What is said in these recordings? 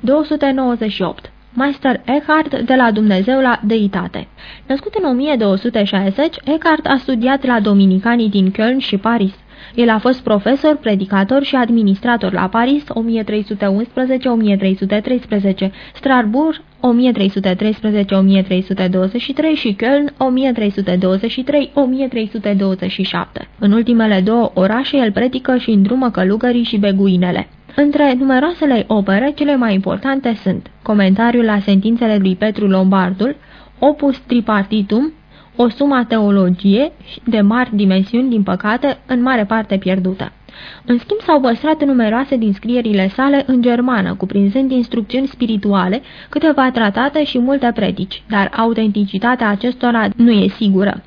298. Meister Eckhart de la Dumnezeu la deitate. Născut în 1260, Eckhart a studiat la dominicanii din Köln și Paris. El a fost profesor, predicator și administrator la Paris 1311-1313, Strasbourg 1313-1323 și Köln 1323-1327. În ultimele două orașe el predică și îndrumă călugării și beguinele. Între numeroasele opere, cele mai importante sunt comentariul la sentințele lui Petru Lombardul, Opus Tripartitum, o suma teologie de mari dimensiuni, din păcate, în mare parte pierdută. În schimb, s-au păstrat numeroase din scrierile sale în germană, cuprinzând instrucțiuni spirituale, câteva tratate și multe predici, dar autenticitatea acestora nu e sigură.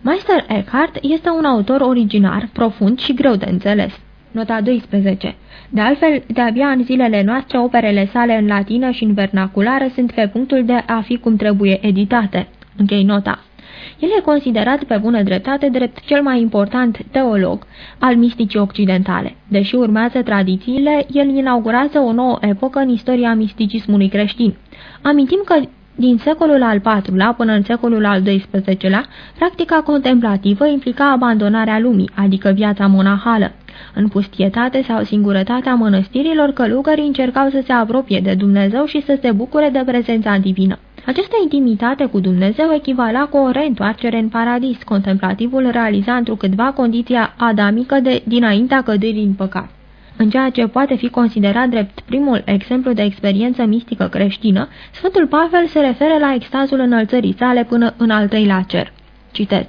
Meister Eckhart este un autor originar, profund și greu de înțeles. Nota 12. De altfel, de-abia în zilele noastre, operele sale în latină și în vernaculară sunt pe punctul de a fi cum trebuie editate. Închei nota. El e considerat pe bună dreptate drept cel mai important teolog al misticii occidentale. Deși urmează tradițiile, el inaugurează o nouă epocă în istoria misticismului creștin. Amintim că din secolul al IV-lea până în secolul al XII-lea, practica contemplativă implica abandonarea lumii, adică viața monahală. În pustietate sau singurătatea mănăstirilor, călugării încercau să se apropie de Dumnezeu și să se bucure de prezența divină. Această intimitate cu Dumnezeu echivala cu o reîntoarcere în paradis. Contemplativul realiza întrucâtva condiția adamică de dinaintea căderii în păcat. În ceea ce poate fi considerat drept primul exemplu de experiență mistică creștină, Sfântul Pavel se referă la extazul înălțării sale până în al treilea cer. Citez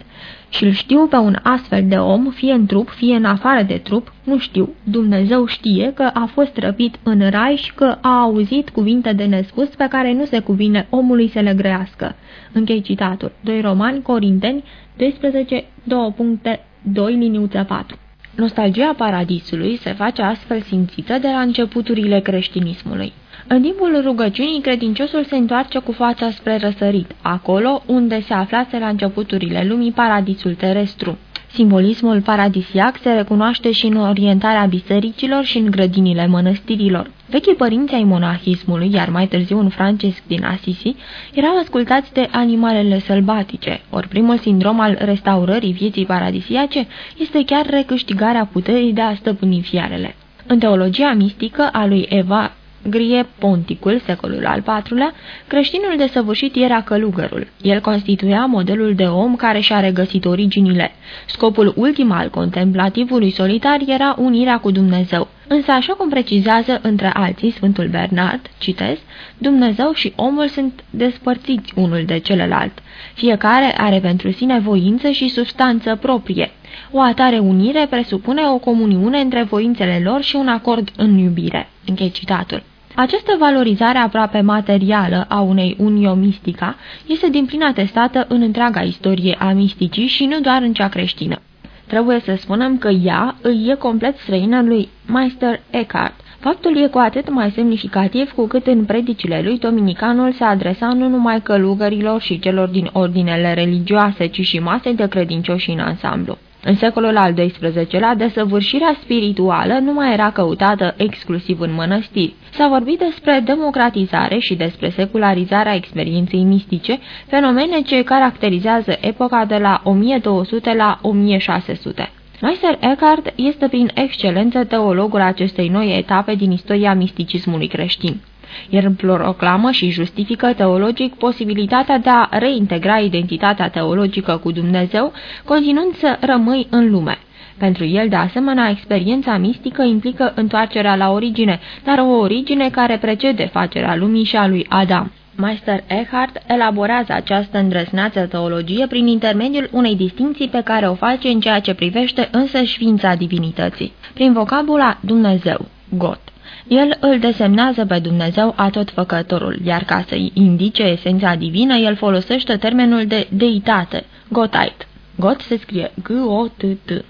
și îl știu pe un astfel de om, fie în trup, fie în afară de trup, nu știu. Dumnezeu știe că a fost răpit în rai și că a auzit cuvinte de nespus pe care nu se cuvine omului să le grăiască. Închei citatul. 2 Romani, Corinteni, 12, 2.2, liniuță 4. Nostalgia paradisului se face astfel simțită de la începuturile creștinismului. În timpul rugăciunii, credinciosul se întoarce cu fața spre răsărit, acolo unde se aflase la începuturile lumii paradisul terestru. Simbolismul paradisiac se recunoaște și în orientarea bisericilor și în grădinile mănăstirilor. Vechii părinți ai monahismului, iar mai târziu un Francesc din Assisi, erau ascultați de animalele sălbatice, ori primul sindrom al restaurării vieții paradisiace este chiar recâștigarea puterii de a stăpâni fiarele. În teologia mistică a lui Eva Grie Ponticul, secolul al IV-lea, creștinul desăvârșit era călugărul. El constituia modelul de om care și-a regăsit originile. Scopul ultim al contemplativului solitar era unirea cu Dumnezeu. Însă, așa cum precizează între alții Sfântul Bernard, citez, Dumnezeu și omul sunt despărțiți unul de celălalt. Fiecare are pentru sine voință și substanță proprie. O atare unire presupune o comuniune între voințele lor și un acord în iubire. Închei citatul. Această valorizare aproape materială a unei unio mistica este din plin atestată în întreaga istorie a misticii și nu doar în cea creștină. Trebuie să spunem că ea îi e complet străină lui Meister Eckhart. Faptul e cu atât mai semnificativ cu cât în predicile lui Dominicanul se adresa nu numai călugărilor și celor din ordinele religioase, ci și masei de credincioși în ansamblu. În secolul al XII-lea, desăvârșirea spirituală nu mai era căutată exclusiv în mănăstiri. S-a vorbit despre democratizare și despre secularizarea experienței mistice, fenomene ce caracterizează epoca de la 1200 la 1600. Meister Eckhart este prin excelență teologul acestei noi etape din istoria misticismului creștin. El proclamă și justifică teologic posibilitatea de a reintegra identitatea teologică cu Dumnezeu, continuând să rămâi în lume. Pentru el, de asemenea, experiența mistică implică întoarcerea la origine, dar o origine care precede facerea lumii și a lui Adam. Meister Eckhart elaborează această îndrăsneață teologie prin intermediul unei distinții pe care o face în ceea ce privește însă șființa divinității, prin vocabula Dumnezeu, God. El îl desemnează pe Dumnezeu atotfăcătorul, iar ca să-i indice esența divină, el folosește termenul de deitate, Gotait. God se scrie G-O-T-T.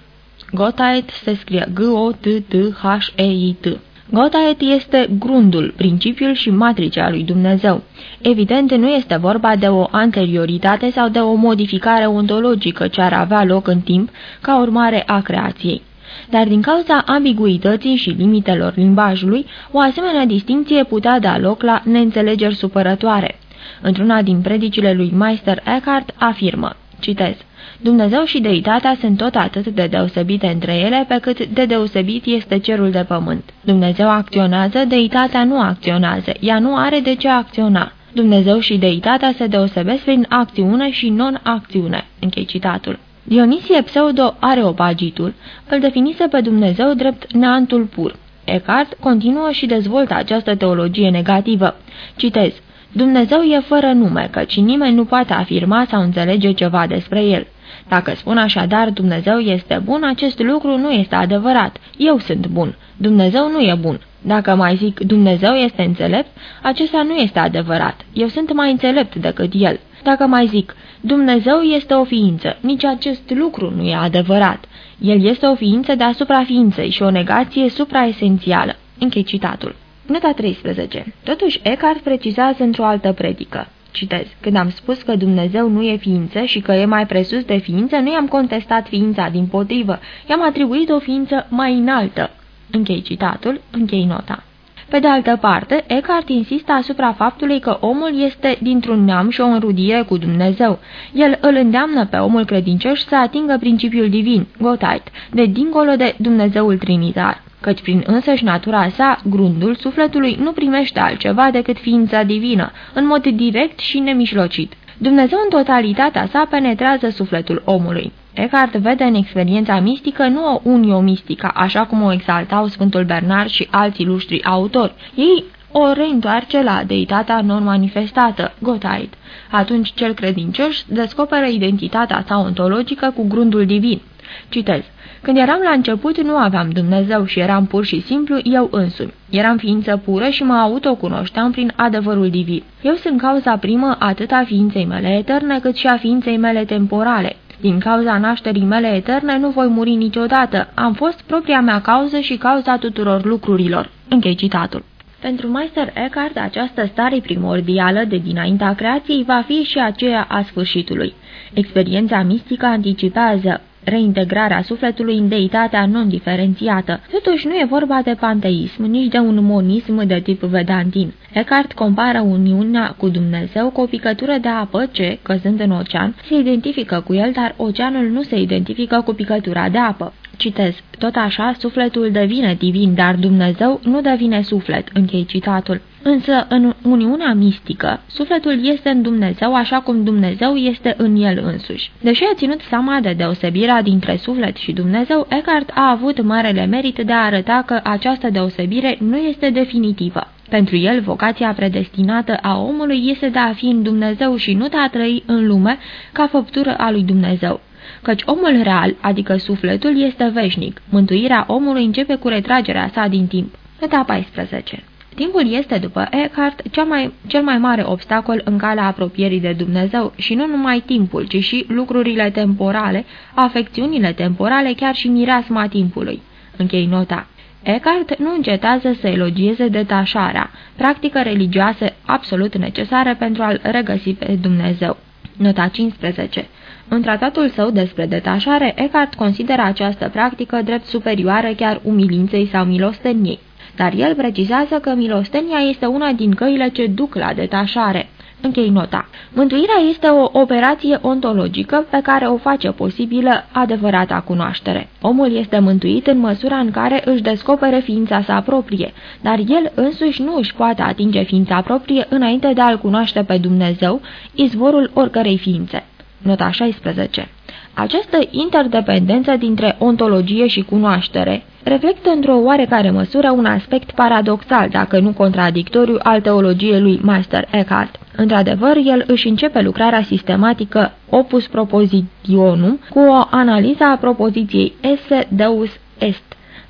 Gotait se scrie G-O-T-T-H-E-I-T. Gotait este grundul, principiul și matricea lui Dumnezeu. Evident, nu este vorba de o anterioritate sau de o modificare ontologică ce ar avea loc în timp ca urmare a creației. Dar din cauza ambiguității și limitelor limbajului, o asemenea distinție putea da loc la neînțelegeri supărătoare. Într-una din predicile lui Meister Eckhart afirmă, citez, Dumnezeu și deitatea sunt tot atât de deosebite între ele pe cât de deosebit este cerul de pământ. Dumnezeu acționează, deitatea nu acționează, ea nu are de ce acționa. Dumnezeu și deitatea se deosebesc prin acțiune și non-acțiune. Închei citatul. Dionisie Pseudo Areopagitul îl definise pe Dumnezeu drept neantul pur. Eckhart continuă și dezvoltă această teologie negativă. Citez. Dumnezeu e fără nume, căci nimeni nu poate afirma sau înțelege ceva despre el. Dacă spun așadar Dumnezeu este bun, acest lucru nu este adevărat. Eu sunt bun. Dumnezeu nu e bun. Dacă mai zic Dumnezeu este înțelept, acesta nu este adevărat. Eu sunt mai înțelept decât el. Dacă mai zic Dumnezeu este o ființă, nici acest lucru nu e adevărat. El este o ființă deasupra ființei și o negație supraesențială. Închei citatul. Nota 13. Totuși, Eckhart precizează într-o altă predică. Citez. Când am spus că Dumnezeu nu e ființă și că e mai presus de ființă, nu i-am contestat ființa, din potrivă. I-am atribuit o ființă mai înaltă. Închei citatul, închei nota. Pe de altă parte, Eckhart insistă asupra faptului că omul este dintr-un neam și o înrudire cu Dumnezeu. El îl îndeamnă pe omul credincios să atingă principiul divin, Gottheit, de dincolo de Dumnezeul Trinitar căci prin însăși natura sa, grundul sufletului nu primește altceva decât ființa divină, în mod direct și nemișlocit. Dumnezeu în totalitatea sa penetrează sufletul omului. Eckhart vede în experiența mistică nu o unio mistică, așa cum o exaltau Sfântul Bernard și alții luștri autori. Ei o reîntoarce la deitatea non-manifestată, Gottheit. Atunci cel credincios descoperă identitatea sa ontologică cu grundul divin. Citez. Când eram la început, nu aveam Dumnezeu și eram pur și simplu eu însumi. Eram ființă pură și mă autocunoșteam prin adevărul divin. Eu sunt cauza primă atât a ființei mele eterne cât și a ființei mele temporale. Din cauza nașterii mele eterne nu voi muri niciodată. Am fost propria mea cauză și cauza tuturor lucrurilor. Închei citatul. Pentru Meister Eckhart, această stare primordială de dinaintea creației va fi și aceea a sfârșitului. Experiența mistică anticipează reintegrarea sufletului în deitatea non-diferențiată. Totuși nu e vorba de panteism, nici de un monism de tip vedantin. Eckhart compară uniunea cu Dumnezeu cu o picătură de apă ce, căzând în ocean, se identifică cu el, dar oceanul nu se identifică cu picătura de apă. Citez, tot așa, sufletul devine divin, dar Dumnezeu nu devine suflet, închei citatul. Însă, în uniunea mistică, sufletul este în Dumnezeu așa cum Dumnezeu este în el însuși. Deși a ținut seama de deosebirea dintre suflet și Dumnezeu, Eckhart a avut marele merit de a arăta că această deosebire nu este definitivă. Pentru el, vocația predestinată a omului este de a fi în Dumnezeu și nu de a trăi în lume ca făptură a lui Dumnezeu căci omul real, adică sufletul, este veșnic. Mântuirea omului începe cu retragerea sa din timp. Nota 14 Timpul este, după Eckhart, cea mai, cel mai mare obstacol în calea apropierii de Dumnezeu și nu numai timpul, ci și lucrurile temporale, afecțiunile temporale, chiar și mireasma timpului. Închei nota. Eckhart nu încetează să elogieze detașarea, practică religioasă absolut necesară pentru a-L regăsi pe Dumnezeu. Nota 15 în tratatul său despre detașare, Eckhart consideră această practică drept superioară chiar umilinței sau milosteniei, dar el precizează că milostenia este una din căile ce duc la detașare. Închei nota. Mântuirea este o operație ontologică pe care o face posibilă adevărata cunoaștere. Omul este mântuit în măsura în care își descopere ființa sa proprie, dar el însuși nu își poate atinge ființa proprie înainte de a-L cunoaște pe Dumnezeu, izvorul oricărei ființe. Nota 16. Această interdependență dintre ontologie și cunoaștere reflectă într-o oarecare măsură un aspect paradoxal, dacă nu contradictoriu, al teologiei lui Meister Eckhart. Într-adevăr, el își începe lucrarea sistematică Opus Propositionum cu o analiză a propoziției esse deus est,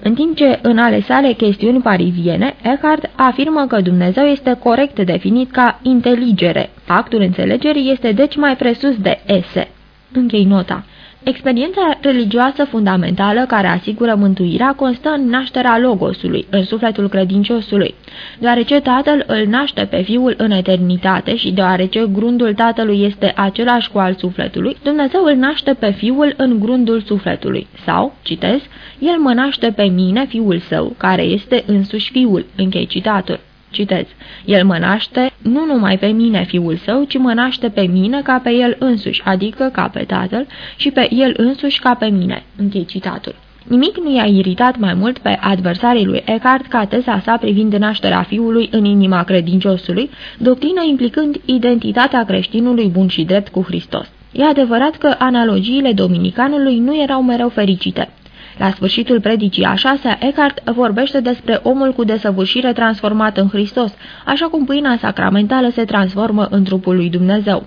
în timp ce în ale sale chestiuni pariziene, Eckhart afirmă că Dumnezeu este corect definit ca inteligere. Actul înțelegerii este deci mai presus de ese. Închei nota. Experiența religioasă fundamentală care asigură mântuirea constă în nașterea Logosului, în sufletul credinciosului. Deoarece Tatăl îl naște pe Fiul în eternitate și deoarece grundul Tatălui este același cu al sufletului, Dumnezeu îl naște pe Fiul în grundul sufletului. Sau, citez, El mă naște pe mine, Fiul Său, care este însuși Fiul. Închei citatul. Citez. El mă naște nu numai pe mine, fiul său, ci mă naște pe mine ca pe el însuși, adică ca pe tatăl, și pe el însuși ca pe mine. Închei citatul. Nimic nu i-a iritat mai mult pe adversarii lui Eckhart ca teza sa privind nașterea fiului în inima credinciosului, doctrină implicând identitatea creștinului bun și drept cu Hristos. E adevărat că analogiile dominicanului nu erau mereu fericite. La sfârșitul predicii a șasea, Eckhart vorbește despre omul cu desăvârșire transformat în Hristos, așa cum pâinea sacramentală se transformă în trupul lui Dumnezeu.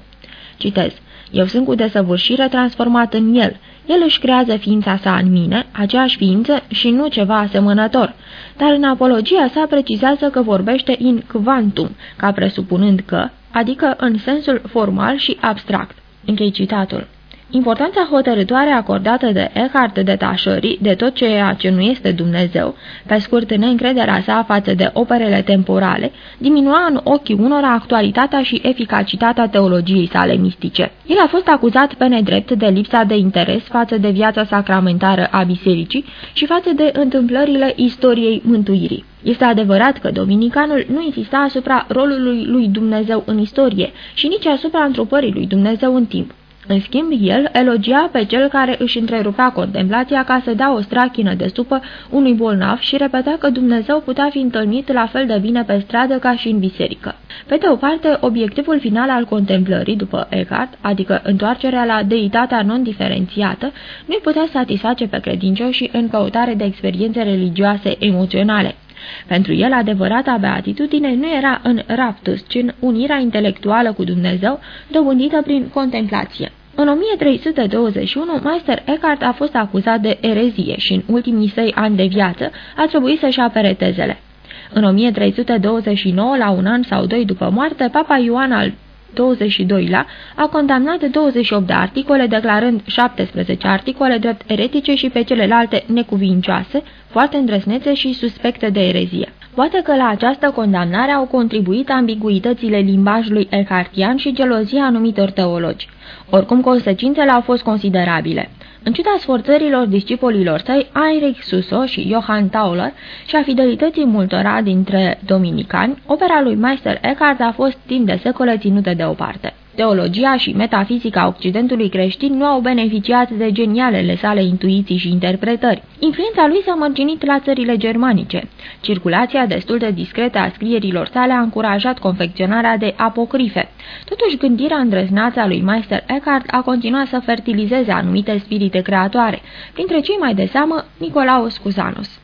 Citez. Eu sunt cu desăvârșire transformat în el. El își creează ființa sa în mine, aceeași ființă și nu ceva asemănător. Dar în apologia sa precizează că vorbește in quantum, ca presupunând că, adică în sensul formal și abstract. Închei citatul. Importanța hotărătoare acordată de Eckhart detașării de tot ceea ce nu este Dumnezeu, pe scurt neîncrederea sa față de operele temporale, diminua în ochii unora actualitatea și eficacitatea teologiei sale mistice. El a fost acuzat pe nedrept de lipsa de interes față de viața sacramentară a bisericii și față de întâmplările istoriei mântuirii. Este adevărat că dominicanul nu insista asupra rolului lui Dumnezeu în istorie și nici asupra întrupării lui Dumnezeu în timp. În schimb, el elogia pe cel care își întrerupea contemplația ca să dea o strachină de supă unui bolnav și repeta că Dumnezeu putea fi întâlnit la fel de bine pe stradă ca și în biserică. Pe de o parte, obiectivul final al contemplării, după Eckhart, adică întoarcerea la deitatea non-diferențiată, nu-i putea satisface pe credincioși în căutare de experiențe religioase emoționale. Pentru el, adevărata beatitudine nu era în raptus, ci în unirea intelectuală cu Dumnezeu, dobândită prin contemplație. În 1321, Meister Eckhart a fost acuzat de erezie și în ultimii săi ani de viață a trebuit să-și apere tezele. În 1329, la un an sau doi după moarte, Papa Ioan al 22-lea a condamnat 28 de articole, declarând 17 articole drept eretice și pe celelalte necuvincioase, foarte îndrăsnețe și suspecte de erezie. Poate că la această condamnare au contribuit ambiguitățile limbajului elhartian și gelozia anumitor teologi. Oricum, consecințele au fost considerabile. În ciuda sforțărilor discipolilor săi, Heinrich Suso și Johann Tauler și a fidelității multora dintre dominicani, opera lui Meister Eckhart a fost timp de secole ținută deoparte. Teologia și metafizica Occidentului creștin nu au beneficiat de genialele sale intuiții și interpretări. Influența lui s-a mărginit la țările germanice. Circulația destul de discretă a scrierilor sale a încurajat confecționarea de apocrife. Totuși, gândirea îndrăznață a lui Meister Eckhart a continuat să fertilizeze anumite spirite creatoare, printre cei mai de seamă Nicolaus Cusanus.